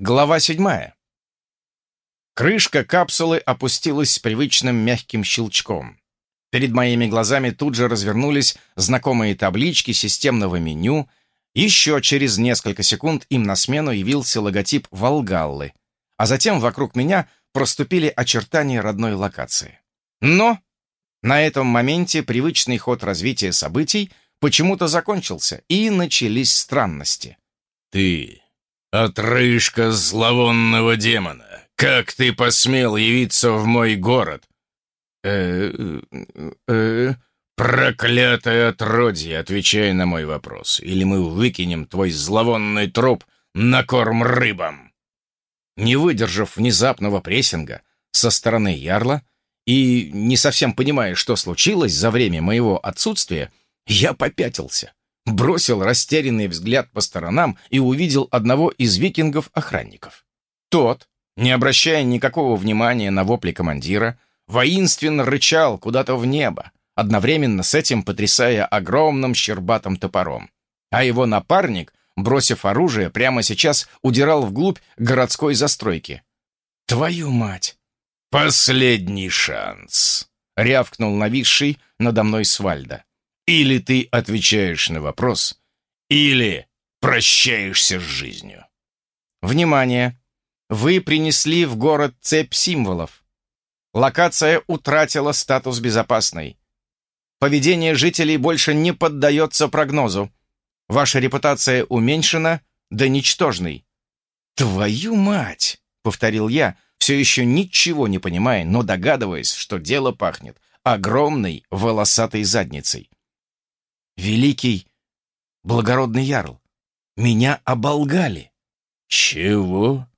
Глава седьмая. Крышка капсулы опустилась с привычным мягким щелчком. Перед моими глазами тут же развернулись знакомые таблички системного меню. Еще через несколько секунд им на смену явился логотип «Волгаллы», а затем вокруг меня проступили очертания родной локации. Но на этом моменте привычный ход развития событий почему-то закончился, и начались странности. «Ты «Отрыжка зловонного демона! Как ты посмел явиться в мой город?» э э «Проклятое отродье, отвечай на мой вопрос, или мы выкинем твой зловонный труп на корм рыбам!» Не выдержав внезапного прессинга со стороны Ярла и не совсем понимая, что случилось за время моего отсутствия, я попятился бросил растерянный взгляд по сторонам и увидел одного из викингов-охранников. Тот, не обращая никакого внимания на вопли командира, воинственно рычал куда-то в небо, одновременно с этим потрясая огромным щербатым топором. А его напарник, бросив оружие, прямо сейчас удирал вглубь городской застройки. «Твою мать!» «Последний шанс!» — рявкнул нависший надо мной Свальда. Или ты отвечаешь на вопрос, или прощаешься с жизнью. Внимание! Вы принесли в город цепь символов. Локация утратила статус безопасной. Поведение жителей больше не поддается прогнозу. Ваша репутация уменьшена до ничтожной. «Твою мать!» — повторил я, все еще ничего не понимая, но догадываясь, что дело пахнет огромной волосатой задницей. Великий, благородный ярл, меня оболгали. Чего?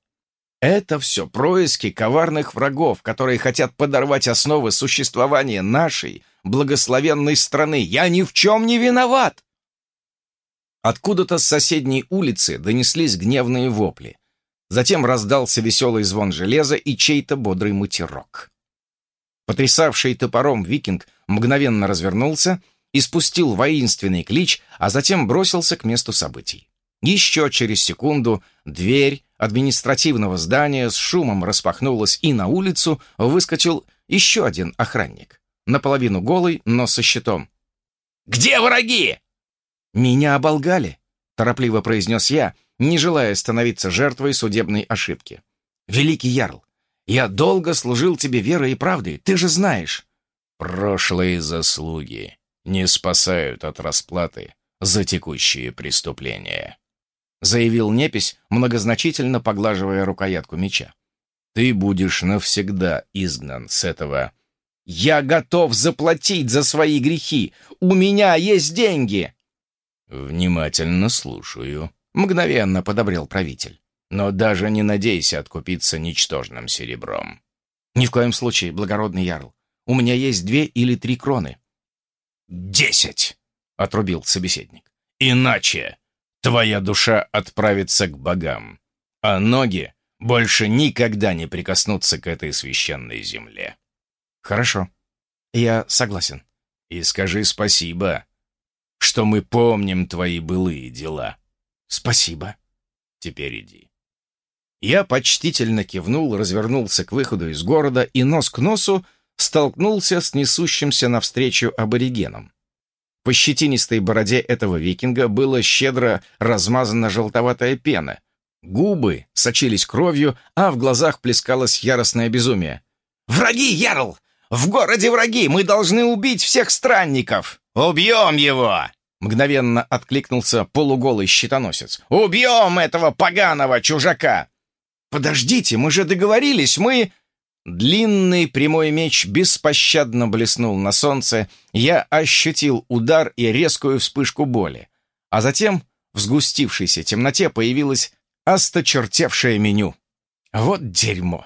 Это все происки коварных врагов, которые хотят подорвать основы существования нашей благословенной страны. Я ни в чем не виноват! Откуда-то с соседней улицы донеслись гневные вопли. Затем раздался веселый звон железа и чей-то бодрый мутерок. Потрясавший топором викинг мгновенно развернулся испустил воинственный клич, а затем бросился к месту событий. Еще через секунду дверь административного здания с шумом распахнулась, и на улицу выскочил еще один охранник. Наполовину голый, но со щитом. «Где враги?» «Меня оболгали», — торопливо произнес я, не желая становиться жертвой судебной ошибки. «Великий Ярл, я долго служил тебе верой и правдой, ты же знаешь». «Прошлые заслуги не спасают от расплаты за текущие преступления», заявил Непись, многозначительно поглаживая рукоятку меча. «Ты будешь навсегда изгнан с этого...» «Я готов заплатить за свои грехи! У меня есть деньги!» «Внимательно слушаю», — мгновенно подобрел правитель. «Но даже не надейся откупиться ничтожным серебром». «Ни в коем случае, благородный ярл. У меня есть две или три кроны. «Десять!» — отрубил собеседник. «Иначе твоя душа отправится к богам, а ноги больше никогда не прикоснутся к этой священной земле». «Хорошо, я согласен». «И скажи спасибо, что мы помним твои былые дела». «Спасибо». «Теперь иди». Я почтительно кивнул, развернулся к выходу из города и нос к носу столкнулся с несущимся навстречу аборигеном. По щетинистой бороде этого викинга было щедро размазана желтоватая пена. Губы сочились кровью, а в глазах плескалось яростное безумие. «Враги, Ярл! В городе враги! Мы должны убить всех странников!» «Убьем его!» Мгновенно откликнулся полуголый щитоносец. «Убьем этого поганого чужака!» «Подождите, мы же договорились, мы...» Длинный прямой меч беспощадно блеснул на солнце, я ощутил удар и резкую вспышку боли. А затем в сгустившейся темноте появилось осточертевшее меню. Вот дерьмо.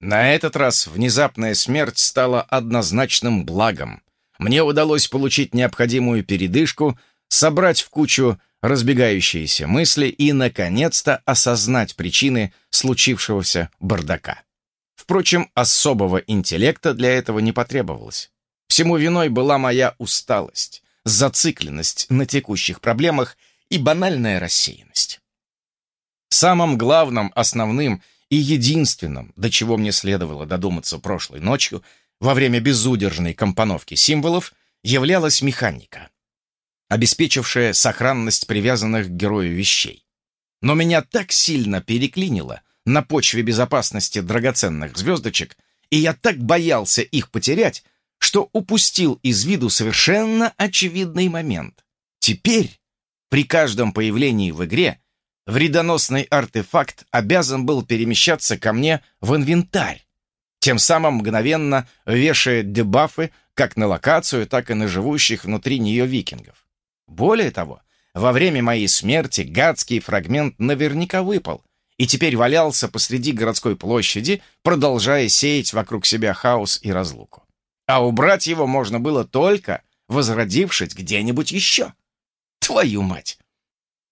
На этот раз внезапная смерть стала однозначным благом. Мне удалось получить необходимую передышку, собрать в кучу разбегающиеся мысли и, наконец-то, осознать причины случившегося бардака. Впрочем, особого интеллекта для этого не потребовалось. Всему виной была моя усталость, зацикленность на текущих проблемах и банальная рассеянность. Самым главным, основным и единственным, до чего мне следовало додуматься прошлой ночью, во время безудержной компоновки символов, являлась механика, обеспечившая сохранность привязанных к герою вещей. Но меня так сильно переклинило на почве безопасности драгоценных звездочек, и я так боялся их потерять, что упустил из виду совершенно очевидный момент. Теперь, при каждом появлении в игре, вредоносный артефакт обязан был перемещаться ко мне в инвентарь, тем самым мгновенно вешая дебафы как на локацию, так и на живущих внутри нее викингов. Более того, во время моей смерти гадский фрагмент наверняка выпал и теперь валялся посреди городской площади, продолжая сеять вокруг себя хаос и разлуку. А убрать его можно было только, возродившись где-нибудь еще. Твою мать!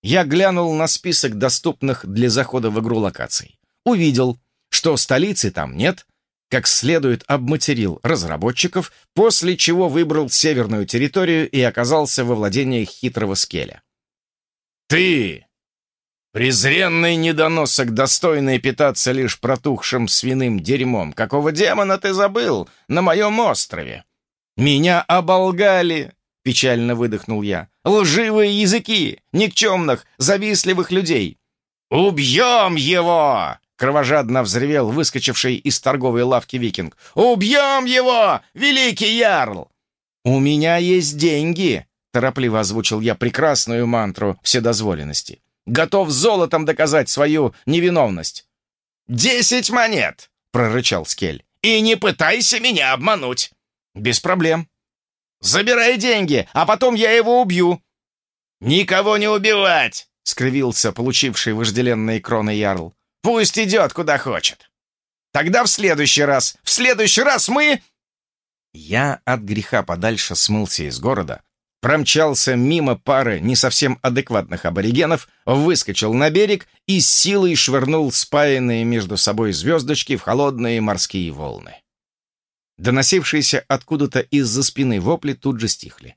Я глянул на список доступных для захода в игру локаций. Увидел, что столицы там нет, как следует обматерил разработчиков, после чего выбрал северную территорию и оказался во владении хитрого скеля. «Ты, презренный недоносок, достойный питаться лишь протухшим свиным дерьмом, какого демона ты забыл на моем острове?» «Меня оболгали!» — печально выдохнул я. «Лживые языки! Никчемных, завистливых людей!» «Убьем его!» Кровожадно взревел выскочивший из торговой лавки викинг. «Убьем его, великий ярл!» «У меня есть деньги!» Торопливо озвучил я прекрасную мантру вседозволенности. «Готов золотом доказать свою невиновность!» «Десять монет!» — прорычал Скель. «И не пытайся меня обмануть!» «Без проблем!» «Забирай деньги, а потом я его убью!» «Никого не убивать!» — скривился получивший вожделенные кроны ярл. Пусть идет куда хочет. Тогда в следующий раз, в следующий раз мы...» Я от греха подальше смылся из города, промчался мимо пары не совсем адекватных аборигенов, выскочил на берег и силой швырнул спаянные между собой звездочки в холодные морские волны. Доносившиеся откуда-то из-за спины вопли тут же стихли.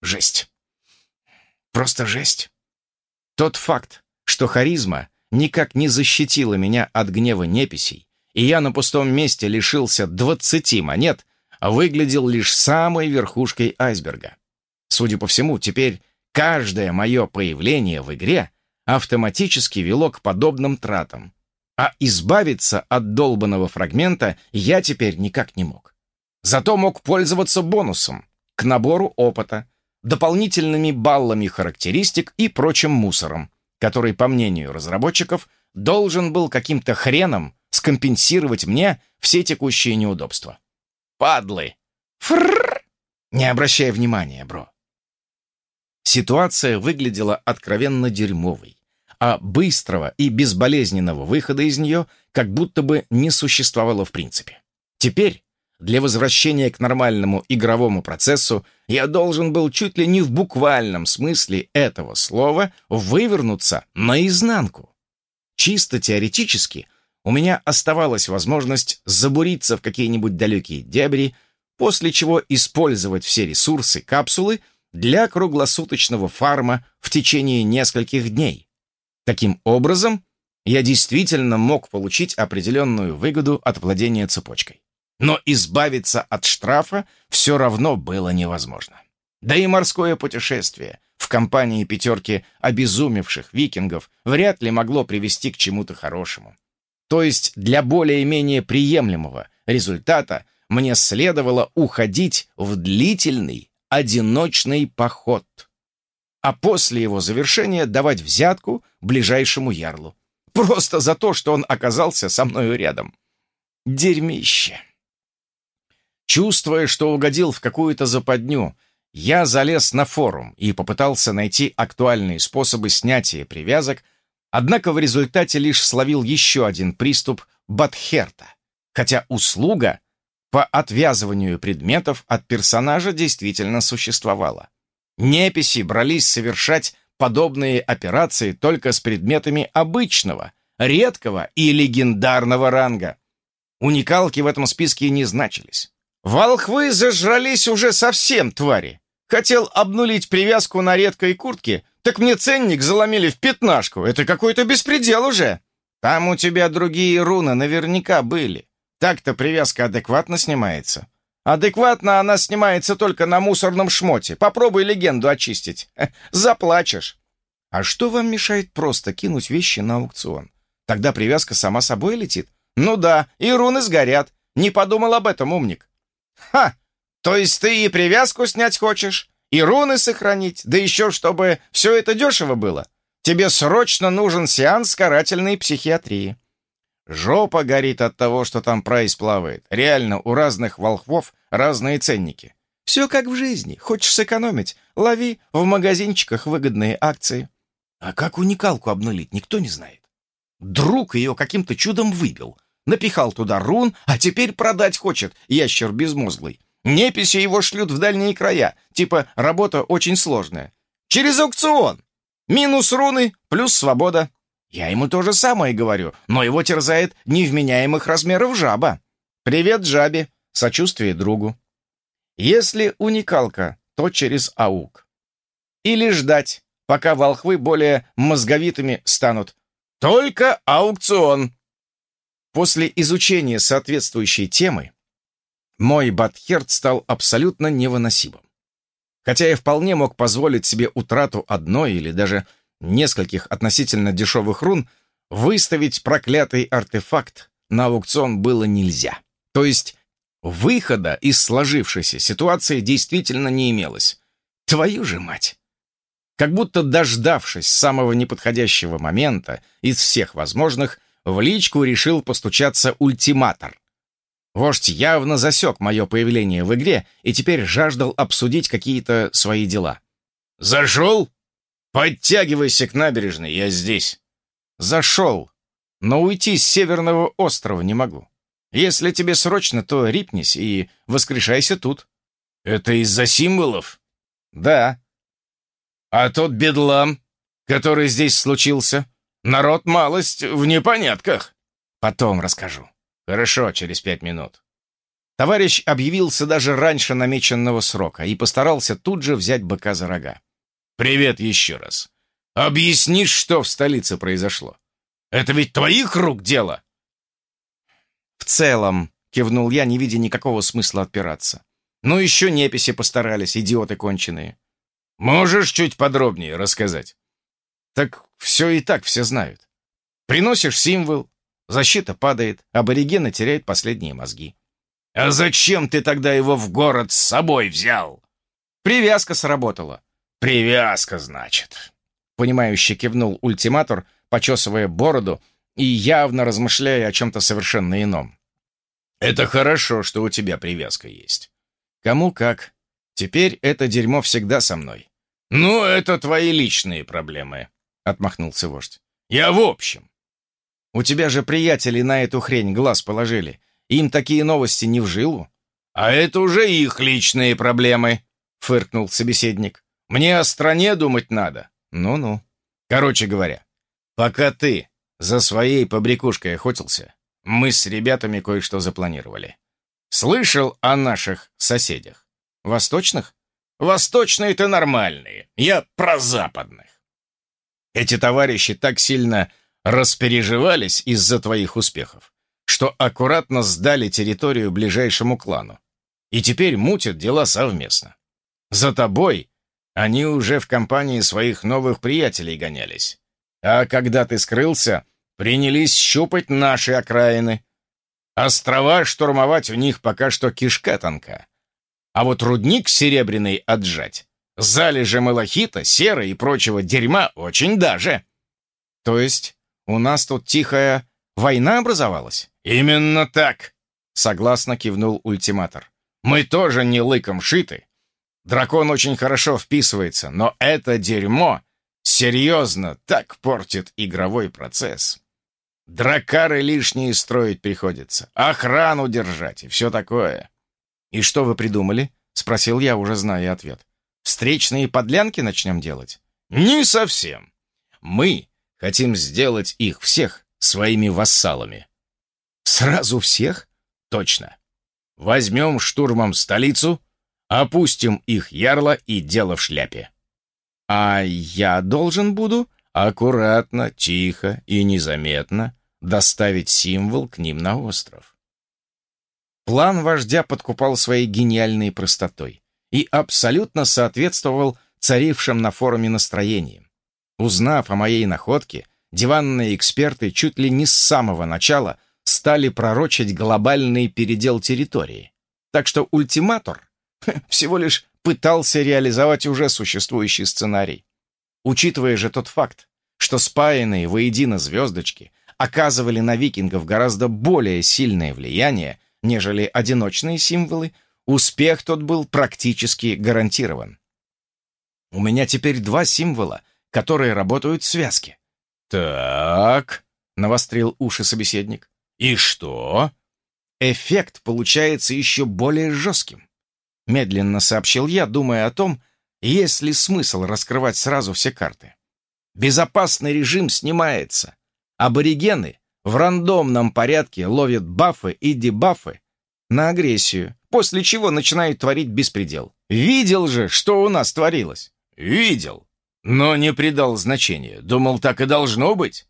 Жесть. Просто жесть. Тот факт, что харизма никак не защитила меня от гнева неписей, и я на пустом месте лишился двадцати монет, выглядел лишь самой верхушкой айсберга. Судя по всему, теперь каждое мое появление в игре автоматически вело к подобным тратам, а избавиться от долбанного фрагмента я теперь никак не мог. Зато мог пользоваться бонусом к набору опыта, дополнительными баллами характеристик и прочим мусором, который, по мнению разработчиков, должен был каким-то хреном скомпенсировать мне все текущие неудобства. Падлы! Фрррр! Не обращай внимания, бро. Ситуация выглядела откровенно дерьмовой, а быстрого и безболезненного выхода из нее как будто бы не существовало в принципе. Теперь для возвращения к нормальному игровому процессу я должен был чуть ли не в буквальном смысле этого слова вывернуться наизнанку. Чисто теоретически у меня оставалась возможность забуриться в какие-нибудь далекие дебри, после чего использовать все ресурсы капсулы для круглосуточного фарма в течение нескольких дней. Таким образом, я действительно мог получить определенную выгоду от владения цепочкой но избавиться от штрафа все равно было невозможно. Да и морское путешествие в компании пятерки обезумевших викингов вряд ли могло привести к чему-то хорошему. То есть для более-менее приемлемого результата мне следовало уходить в длительный одиночный поход, а после его завершения давать взятку ближайшему ярлу. Просто за то, что он оказался со мною рядом. Дерьмище. Чувствуя, что угодил в какую-то западню, я залез на форум и попытался найти актуальные способы снятия привязок, однако в результате лишь словил еще один приступ Батхерта, хотя услуга по отвязыванию предметов от персонажа действительно существовала. Неписи брались совершать подобные операции только с предметами обычного, редкого и легендарного ранга. Уникалки в этом списке не значились. Волхвы зажрались уже совсем, твари. Хотел обнулить привязку на редкой куртке, Так мне ценник заломили в пятнашку. Это какой-то беспредел уже. Там у тебя другие руны наверняка были. Так-то привязка адекватно снимается. Адекватно она снимается только на мусорном шмоте. Попробуй легенду очистить. Заплачешь. А что вам мешает просто кинуть вещи на аукцион? Тогда привязка сама собой летит. Ну да, и руны сгорят. Не подумал об этом, умник. Ха! То есть ты и привязку снять хочешь, и руны сохранить, да еще чтобы все это дешево было? Тебе срочно нужен сеанс карательной психиатрии. Жопа горит от того, что там прайс плавает. Реально, у разных волхвов разные ценники. Все как в жизни. Хочешь сэкономить? Лови в магазинчиках выгодные акции. А как уникалку обнулить, никто не знает. Друг ее каким-то чудом выбил. Напихал туда рун, а теперь продать хочет, ящер безмозглый. Неписи его шлют в дальние края, типа работа очень сложная. Через аукцион. Минус руны, плюс свобода. Я ему то же самое говорю, но его терзает невменяемых размеров жаба. Привет, жабе. Сочувствие другу. Если уникалка, то через аук. Или ждать, пока волхвы более мозговитыми станут. Только аукцион. После изучения соответствующей темы мой Батхерт стал абсолютно невыносимым. Хотя я вполне мог позволить себе утрату одной или даже нескольких относительно дешевых рун, выставить проклятый артефакт на аукцион было нельзя. То есть выхода из сложившейся ситуации действительно не имелось. Твою же мать! Как будто дождавшись самого неподходящего момента из всех возможных, в личку решил постучаться ультиматор. Вождь явно засек мое появление в игре и теперь жаждал обсудить какие-то свои дела. «Зашел? Подтягивайся к набережной, я здесь». «Зашел, но уйти с Северного острова не могу. Если тебе срочно, то рипнись и воскрешайся тут». «Это из-за символов?» «Да». «А тот бедлам, который здесь случился, народ малость в непонятках». «Потом расскажу». «Хорошо, через пять минут». Товарищ объявился даже раньше намеченного срока и постарался тут же взять быка за рога. «Привет еще раз. Объяснишь, что в столице произошло? Это ведь твоих рук дело?» «В целом», — кивнул я, не видя никакого смысла отпираться. «Ну еще неписи постарались, идиоты конченые». «Можешь чуть подробнее рассказать?» «Так все и так все знают. Приносишь символ, защита падает, аборигены теряют последние мозги». «А зачем ты тогда его в город с собой взял?» «Привязка сработала». «Привязка, значит», — понимающе кивнул ультиматор, почесывая бороду и явно размышляя о чем-то совершенно ином. «Это хорошо, что у тебя привязка есть». «Кому как. Теперь это дерьмо всегда со мной». «Ну, это твои личные проблемы», — отмахнулся вождь. «Я в общем». «У тебя же приятели на эту хрень глаз положили. Им такие новости не в жилу». «А это уже их личные проблемы», — фыркнул собеседник. Мне о стране думать надо. Ну-ну. Короче говоря, пока ты за своей побрякушкой охотился, мы с ребятами кое-что запланировали. Слышал о наших соседях? Восточных? Восточные-то нормальные. Я про западных. Эти товарищи так сильно распереживались из-за твоих успехов, что аккуратно сдали территорию ближайшему клану. И теперь мутят дела совместно. За тобой они уже в компании своих новых приятелей гонялись. А когда ты скрылся, принялись щупать наши окраины. Острова штурмовать у них пока что кишка тонка. А вот рудник серебряный отжать, залежи малахита, серы и прочего дерьма очень даже. То есть у нас тут тихая война образовалась? Именно так, согласно кивнул ультиматор. Мы тоже не лыком шиты, Дракон очень хорошо вписывается, но это дерьмо серьезно так портит игровой процесс. Дракары лишние строить приходится, охрану держать и все такое. «И что вы придумали?» — спросил я, уже зная ответ. «Встречные подлянки начнем делать?» «Не совсем. Мы хотим сделать их всех своими вассалами». «Сразу всех?» «Точно. Возьмем штурмом столицу, Опустим их ярло и дело в шляпе. А я должен буду аккуратно, тихо и незаметно доставить символ к ним на остров. План вождя подкупал своей гениальной простотой и абсолютно соответствовал царившим на форуме настроениям. Узнав о моей находке, диванные эксперты чуть ли не с самого начала стали пророчить глобальный передел территории. Так что ультиматор всего лишь пытался реализовать уже существующий сценарий. Учитывая же тот факт, что спаянные воедино звездочки оказывали на викингов гораздо более сильное влияние, нежели одиночные символы, успех тот был практически гарантирован. У меня теперь два символа, которые работают в связке. «Так», — навострил уши собеседник, — «и что?» «Эффект получается еще более жестким», — медленно сообщил я, думая о том, есть ли смысл раскрывать сразу все карты. «Безопасный режим снимается. Аборигены в рандомном порядке ловят бафы и дебафы на агрессию, после чего начинают творить беспредел. Видел же, что у нас творилось?» «Видел», но не придал значения. Думал, так и должно быть.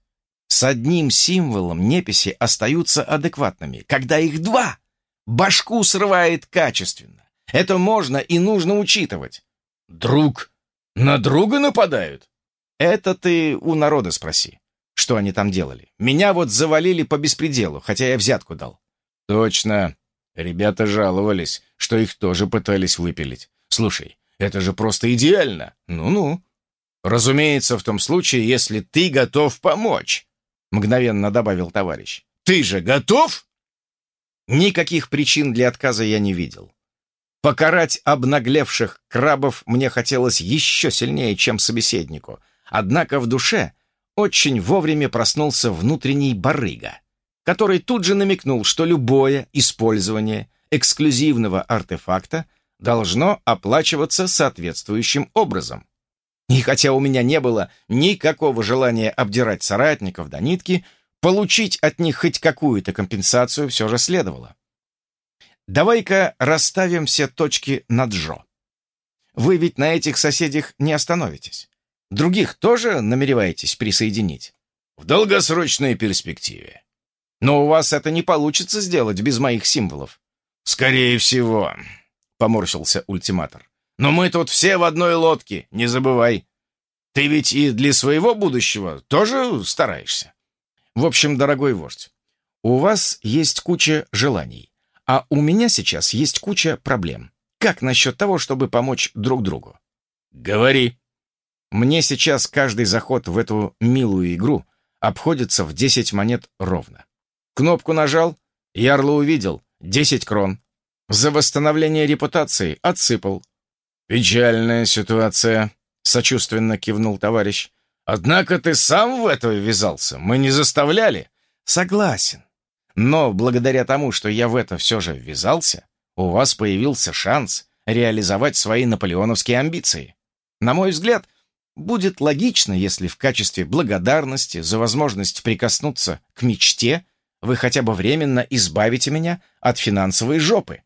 С одним символом неписи остаются адекватными. Когда их два, башку срывает качественно. Это можно и нужно учитывать. Друг на друга нападают? Это ты у народа спроси, что они там делали. Меня вот завалили по беспределу, хотя я взятку дал. Точно. Ребята жаловались, что их тоже пытались выпилить. Слушай, это же просто идеально. Ну-ну. «Разумеется, в том случае, если ты готов помочь», — мгновенно добавил товарищ. «Ты же готов?» Никаких причин для отказа я не видел. Покарать обнаглевших крабов мне хотелось еще сильнее, чем собеседнику. Однако в душе очень вовремя проснулся внутренний барыга, который тут же намекнул, что любое использование эксклюзивного артефакта должно оплачиваться соответствующим образом. И хотя у меня не было никакого желания обдирать соратников до нитки, получить от них хоть какую-то компенсацию все же следовало. Давай-ка расставим все точки над «жо». Вы ведь на этих соседях не остановитесь. Других тоже намереваетесь присоединить? В долгосрочной перспективе. Но у вас это не получится сделать без моих символов. Скорее всего, поморщился ультиматор. Но мы тут все в одной лодке, не забывай. Ты ведь и для своего будущего тоже стараешься. В общем, дорогой вождь, у вас есть куча желаний, а у меня сейчас есть куча проблем. Как насчет того, чтобы помочь друг другу? Говори. Мне сейчас каждый заход в эту милую игру обходится в 10 монет ровно. Кнопку нажал, ярло увидел, 10 крон. За восстановление репутации отсыпал, «Печальная ситуация», — сочувственно кивнул товарищ. «Однако ты сам в это ввязался, мы не заставляли». «Согласен. Но благодаря тому, что я в это все же ввязался, у вас появился шанс реализовать свои наполеоновские амбиции. На мой взгляд, будет логично, если в качестве благодарности за возможность прикоснуться к мечте вы хотя бы временно избавите меня от финансовой жопы».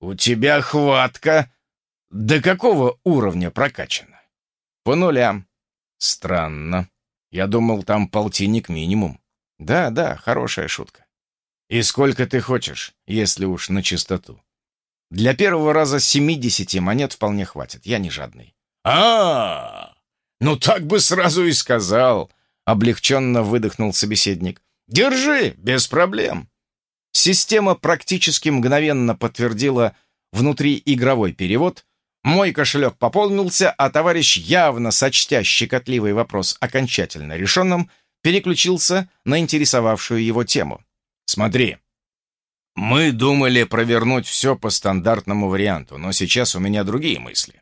«У тебя хватка!» До какого уровня прокачано? По нулям. Странно. Я думал, там полтинник минимум. Да, да, хорошая шутка. И сколько ты хочешь, если уж на чистоту? Для первого раза 70 монет вполне хватит, я не жадный. а, -а, -а Ну так бы сразу и сказал, облегченно выдохнул собеседник. Держи, без проблем. Система практически мгновенно подтвердила внутриигровой перевод, мой кошелек пополнился, а товарищ, явно сочтя щекотливый вопрос окончательно решенным, переключился на интересовавшую его тему. «Смотри, мы думали провернуть все по стандартному варианту, но сейчас у меня другие мысли.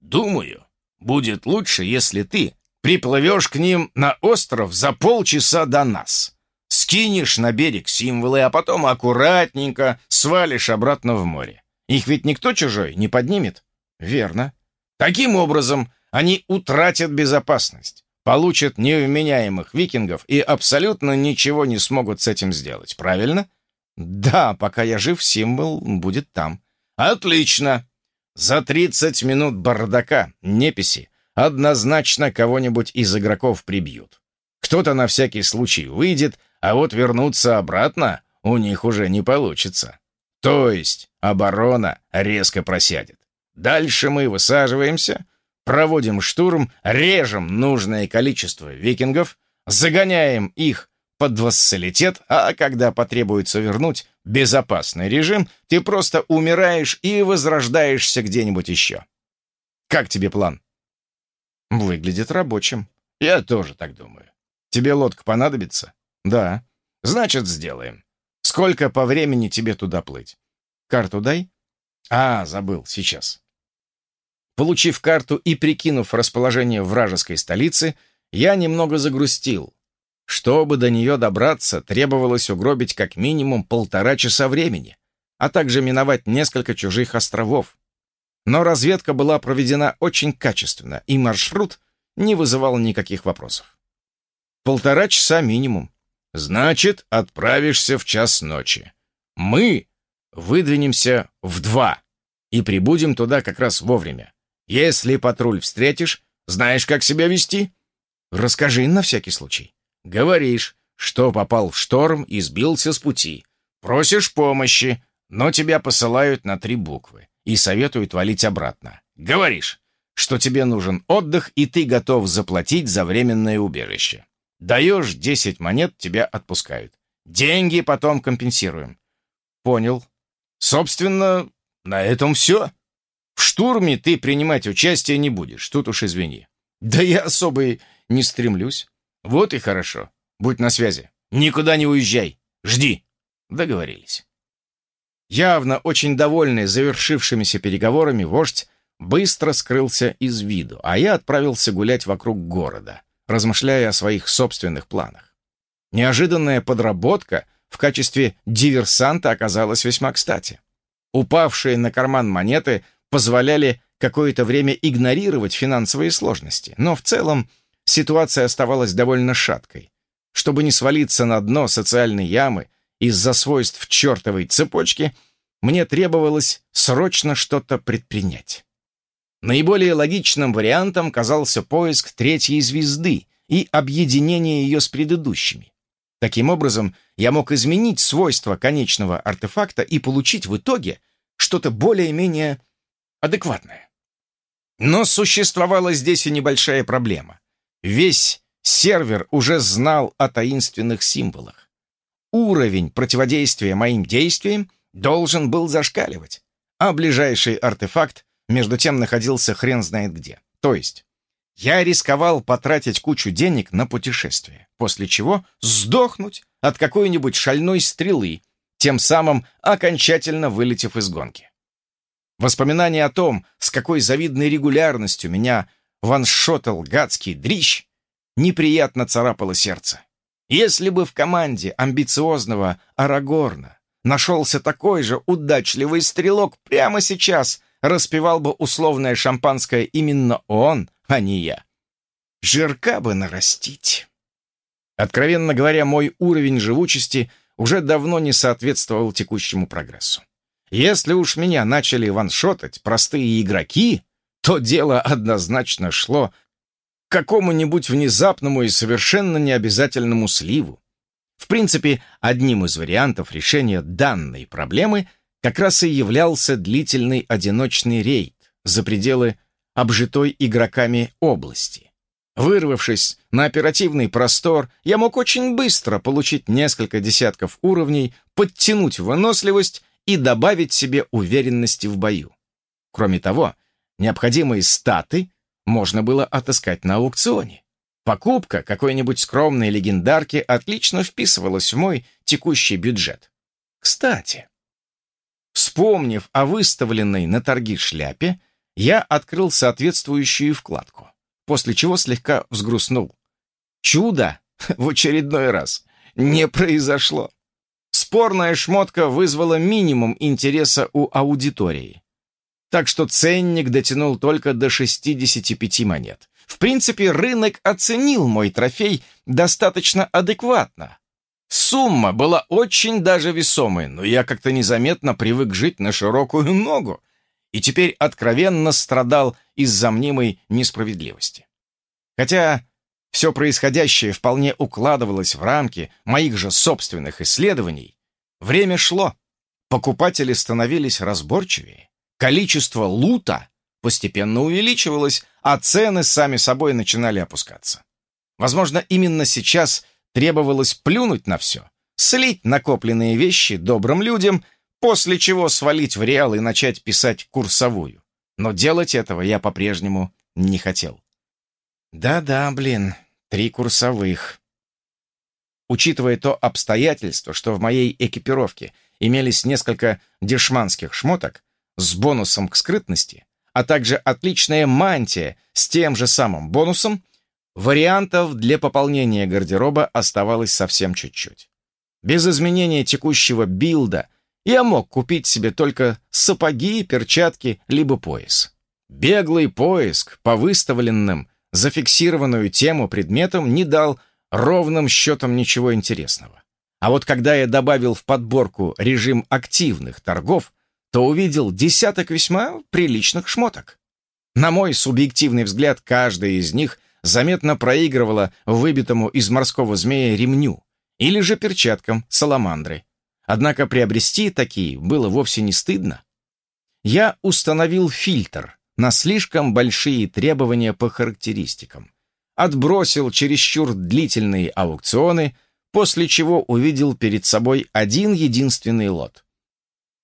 Думаю, будет лучше, если ты приплывешь к ним на остров за полчаса до нас, скинешь на берег символы, а потом аккуратненько свалишь обратно в море. Их ведь никто чужой не поднимет. Верно. Таким образом, они утратят безопасность, получат невменяемых викингов и абсолютно ничего не смогут с этим сделать, правильно? Да, пока я жив, символ будет там. Отлично. За 30 минут бардака, неписи, однозначно кого-нибудь из игроков прибьют. Кто-то на всякий случай выйдет, а вот вернуться обратно у них уже не получится. То есть оборона резко просядет. Дальше мы высаживаемся, проводим штурм, режем нужное количество викингов, загоняем их под вассалитет, а когда потребуется вернуть безопасный режим, ты просто умираешь и возрождаешься где-нибудь еще. Как тебе план? Выглядит рабочим. Я тоже так думаю. Тебе лодка понадобится? Да. Значит, сделаем. Сколько по времени тебе туда плыть? Карту дай. А, забыл, сейчас. Получив карту и прикинув расположение вражеской столицы, я немного загрустил. Чтобы до нее добраться, требовалось угробить как минимум полтора часа времени, а также миновать несколько чужих островов. Но разведка была проведена очень качественно, и маршрут не вызывал никаких вопросов. Полтора часа минимум. Значит, отправишься в час ночи. Мы выдвинемся в два и прибудем туда как раз вовремя. Если патруль встретишь, знаешь, как себя вести? Расскажи на всякий случай. Говоришь, что попал в шторм и сбился с пути. Просишь помощи, но тебя посылают на три буквы и советуют валить обратно. Говоришь, что тебе нужен отдых, и ты готов заплатить за временное убежище. Даешь 10 монет, тебя отпускают. Деньги потом компенсируем. Понял. Собственно, на этом все. В штурме ты принимать участие не будешь, тут уж извини. Да я особо и не стремлюсь. Вот и хорошо. Будь на связи. Никуда не уезжай. Жди. Договорились. Явно очень довольный завершившимися переговорами, вождь быстро скрылся из виду, а я отправился гулять вокруг города, размышляя о своих собственных планах. Неожиданная подработка в качестве диверсанта оказалась весьма кстати. Упавшие на карман монеты позволяли какое-то время игнорировать финансовые сложности, но в целом ситуация оставалась довольно шаткой. Чтобы не свалиться на дно социальной ямы из-за свойств чертовой цепочки, мне требовалось срочно что-то предпринять. Наиболее логичным вариантом казался поиск третьей звезды и объединение ее с предыдущими. Таким образом, я мог изменить свойства конечного артефакта и получить в итоге что-то более-менее адекватное. Но существовала здесь и небольшая проблема. Весь сервер уже знал о таинственных символах. Уровень противодействия моим действиям должен был зашкаливать, а ближайший артефакт между тем находился хрен знает где. То есть я рисковал потратить кучу денег на путешествие, после чего сдохнуть от какой-нибудь шальной стрелы, тем самым окончательно вылетев из гонки. Воспоминание о том, с какой завидной регулярностью меня ваншотал гадский дрищ, неприятно царапало сердце. Если бы в команде амбициозного Арагорна нашелся такой же удачливый стрелок прямо сейчас, распевал бы условное шампанское именно он, а не я. Жирка бы нарастить. Откровенно говоря, мой уровень живучести уже давно не соответствовал текущему прогрессу. Если уж меня начали ваншотать простые игроки, то дело однозначно шло к какому-нибудь внезапному и совершенно необязательному сливу. В принципе, одним из вариантов решения данной проблемы как раз и являлся длительный одиночный рейд за пределы обжитой игроками области. Вырвавшись на оперативный простор, я мог очень быстро получить несколько десятков уровней, подтянуть выносливость и добавить себе уверенности в бою. Кроме того, необходимые статы можно было отыскать на аукционе. Покупка какой-нибудь скромной легендарки отлично вписывалась в мой текущий бюджет. Кстати, вспомнив о выставленной на торги шляпе, я открыл соответствующую вкладку, после чего слегка взгрустнул. Чудо в очередной раз не произошло. Спорная шмотка вызвала минимум интереса у аудитории. Так что ценник дотянул только до 65 монет. В принципе, рынок оценил мой трофей достаточно адекватно. Сумма была очень даже весомой, но я как-то незаметно привык жить на широкую ногу и теперь откровенно страдал из-за мнимой несправедливости. Хотя все происходящее вполне укладывалось в рамки моих же собственных исследований, время шло, покупатели становились разборчивее, количество лута постепенно увеличивалось, а цены сами собой начинали опускаться. Возможно, именно сейчас требовалось плюнуть на все, слить накопленные вещи добрым людям, после чего свалить в реал и начать писать курсовую. Но делать этого я по-прежнему не хотел. Да-да, блин, три курсовых. Учитывая то обстоятельство, что в моей экипировке имелись несколько дешманских шмоток с бонусом к скрытности, а также отличная мантия с тем же самым бонусом, вариантов для пополнения гардероба оставалось совсем чуть-чуть. Без изменения текущего билда я мог купить себе только сапоги, перчатки, либо пояс. Беглый поиск по выставленным, зафиксированную тему предметам не дал ровным счетом ничего интересного. А вот когда я добавил в подборку режим активных торгов, то увидел десяток весьма приличных шмоток. На мой субъективный взгляд, каждая из них заметно проигрывала выбитому из морского змея ремню или же перчаткам саламандры. Однако приобрести такие было вовсе не стыдно. Я установил фильтр на слишком большие требования по характеристикам, отбросил чересчур длительные аукционы, после чего увидел перед собой один единственный лот.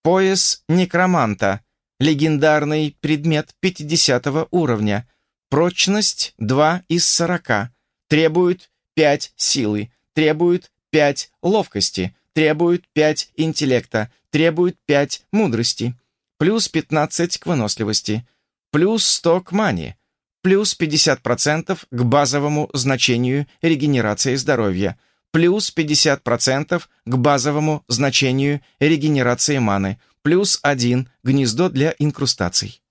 Пояс некроманта. Легендарный предмет 50 уровня. Прочность 2 из 40. Требует 5 силы. Требует 5 ловкости. Требует 5 интеллекта. Требует 5 мудрости. Плюс 15 к выносливости. Плюс 100 к мане. Плюс 50% к базовому значению регенерации здоровья плюс 50% к базовому значению регенерации маны, плюс 1 гнездо для инкрустаций.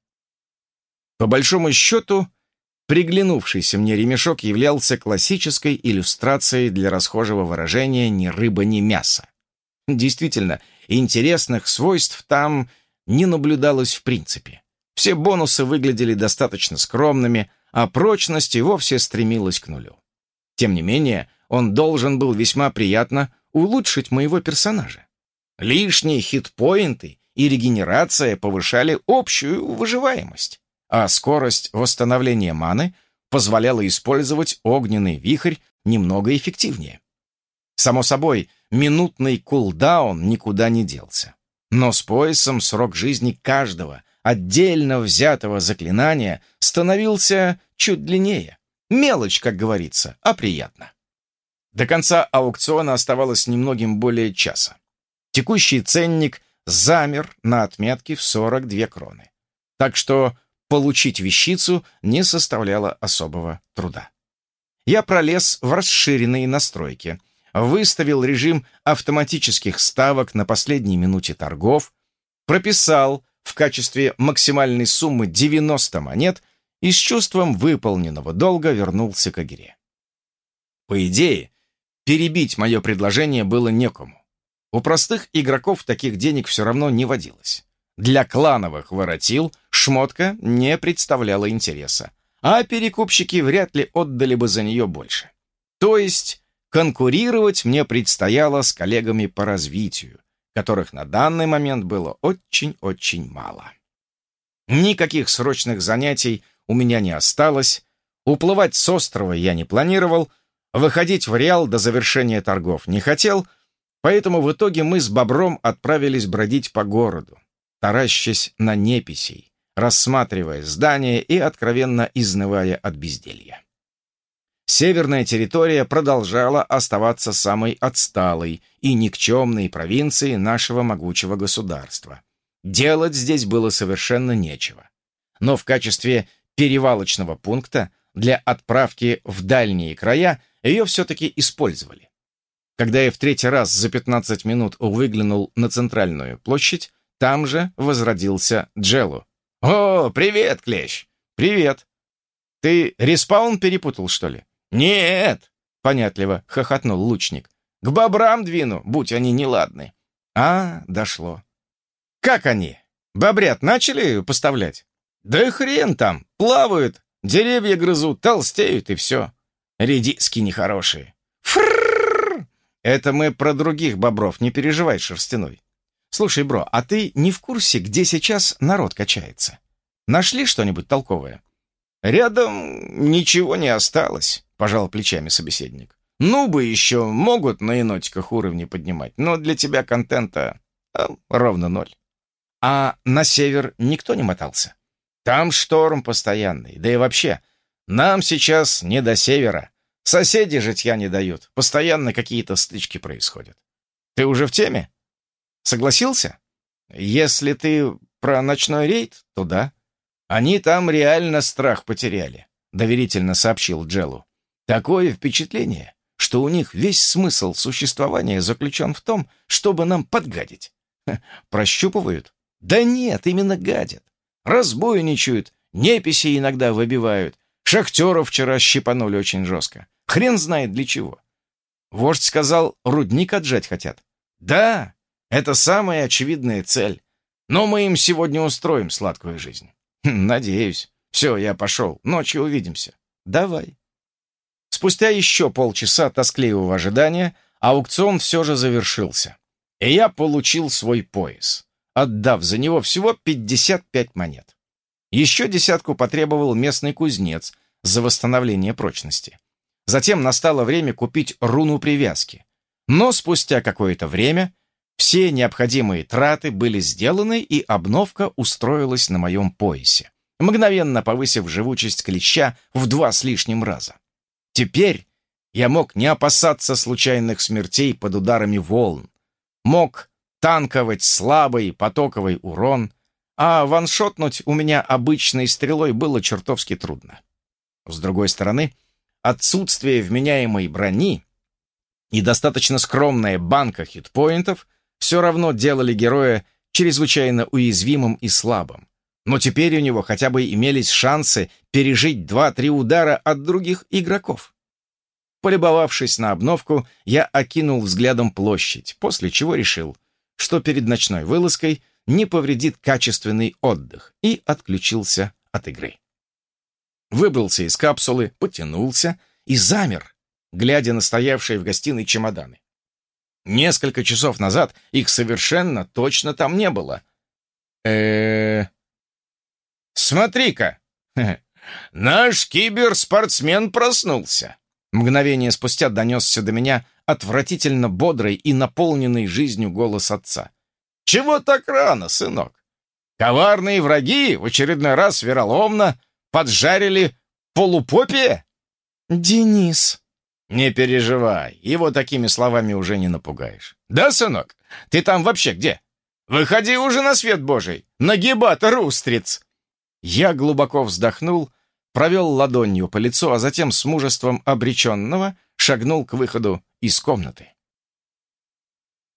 По большому счету, приглянувшийся мне ремешок являлся классической иллюстрацией для расхожего выражения «ни рыба, ни мясо». Действительно, интересных свойств там не наблюдалось в принципе. Все бонусы выглядели достаточно скромными, а прочность и вовсе стремилась к нулю. Тем не менее, он должен был весьма приятно улучшить моего персонажа. Лишние хитпоинты и регенерация повышали общую выживаемость, а скорость восстановления маны позволяла использовать огненный вихрь немного эффективнее. Само собой, минутный кулдаун никуда не делся. Но с поясом срок жизни каждого отдельно взятого заклинания становился чуть длиннее. Мелочь, как говорится, а приятно. До конца аукциона оставалось немногим более часа. Текущий ценник замер на отметке в 42 кроны. Так что получить вещицу не составляло особого труда. Я пролез в расширенные настройки, выставил режим автоматических ставок на последней минуте торгов, прописал в качестве максимальной суммы 90 монет и с чувством выполненного долга вернулся к игре. По идее, Перебить мое предложение было некому. У простых игроков таких денег все равно не водилось. Для клановых воротил шмотка не представляла интереса, а перекупщики вряд ли отдали бы за нее больше. То есть конкурировать мне предстояло с коллегами по развитию, которых на данный момент было очень-очень мало. Никаких срочных занятий у меня не осталось, уплывать с острова я не планировал — Выходить в Реал до завершения торгов не хотел, поэтому в итоге мы с Бобром отправились бродить по городу, таращась на неписей, рассматривая здания и откровенно изнывая от безделья. Северная территория продолжала оставаться самой отсталой и никчемной провинцией нашего могучего государства. Делать здесь было совершенно нечего. Но в качестве перевалочного пункта для отправки в дальние края ее все-таки использовали. Когда я в третий раз за 15 минут выглянул на центральную площадь, там же возродился Джеллу. «О, привет, Клещ!» «Привет!» «Ты респаун перепутал, что ли?» «Нет!» — понятливо хохотнул лучник. «К бобрам двину, будь они неладны». «А, дошло». «Как они?» Бобрят начали поставлять? Да хрен там, плавают, деревья грызут, толстеют и все. Редиски нехорошие. Фрррр! Это мы про других бобров, не переживай, шерстяной. Слушай, бро, а ты не в курсе, где сейчас народ качается? Нашли что-нибудь толковое? Рядом ничего не осталось, пожал плечами собеседник. Ну бы еще могут на енотиках уровни поднимать, но для тебя контента а, ровно ноль. А на север никто не мотался? Там шторм постоянный, да и вообще, нам сейчас не до севера. Соседи житья не дают, постоянно какие-то стычки происходят. Ты уже в теме? Согласился? Если ты про ночной рейд, то да. Они там реально страх потеряли, доверительно сообщил Джелу. Такое впечатление, что у них весь смысл существования заключен в том, чтобы нам подгадить. Ха, прощупывают? Да нет, именно гадят. Разбойничают, неписи иногда выбивают. Шахтеров вчера щипанули очень жестко. Хрен знает для чего. Вождь сказал, рудник отжать хотят. Да, это самая очевидная цель. Но мы им сегодня устроим сладкую жизнь. Хм, надеюсь. Все, я пошел. Ночью увидимся. Давай. Спустя еще полчаса тоскливого ожидания аукцион все же завершился. И я получил свой пояс, отдав за него всего 55 монет. Еще десятку потребовал местный кузнец за восстановление прочности. Затем настало время купить руну привязки. Но спустя какое-то время все необходимые траты были сделаны, и обновка устроилась на моем поясе, мгновенно повысив живучесть клеща в два с лишним раза. Теперь я мог не опасаться случайных смертей под ударами волн, мог танковать слабый потоковый урон, а ваншотнуть у меня обычной стрелой было чертовски трудно. С другой стороны, отсутствие вменяемой брони и достаточно скромная банка хитпоинтов все равно делали героя чрезвычайно уязвимым и слабым. Но теперь у него хотя бы имелись шансы пережить два-три удара от других игроков. Полюбовавшись на обновку, я окинул взглядом площадь, после чего решил, что перед ночной вылазкой не повредит качественный отдых, и отключился от игры. Выбрался из капсулы, потянулся и замер, глядя на стоявшие в гостиной чемоданы. Несколько часов назад их совершенно точно там не было. э Смотри-ка! Наш киберспортсмен проснулся. Мгновение спустя донесся до меня отвратительно бодрый и наполненный жизнью голос отца. «Чего так рано, сынок? Коварные враги в очередной раз вероломно поджарили полупопие?» «Денис», «Не переживай, его такими словами уже не напугаешь». «Да, сынок? Ты там вообще где? Выходи уже на свет Божий, нагибатор устриц!» Я глубоко вздохнул, провел ладонью по лицу, а затем с мужеством обреченного шагнул к выходу из комнаты.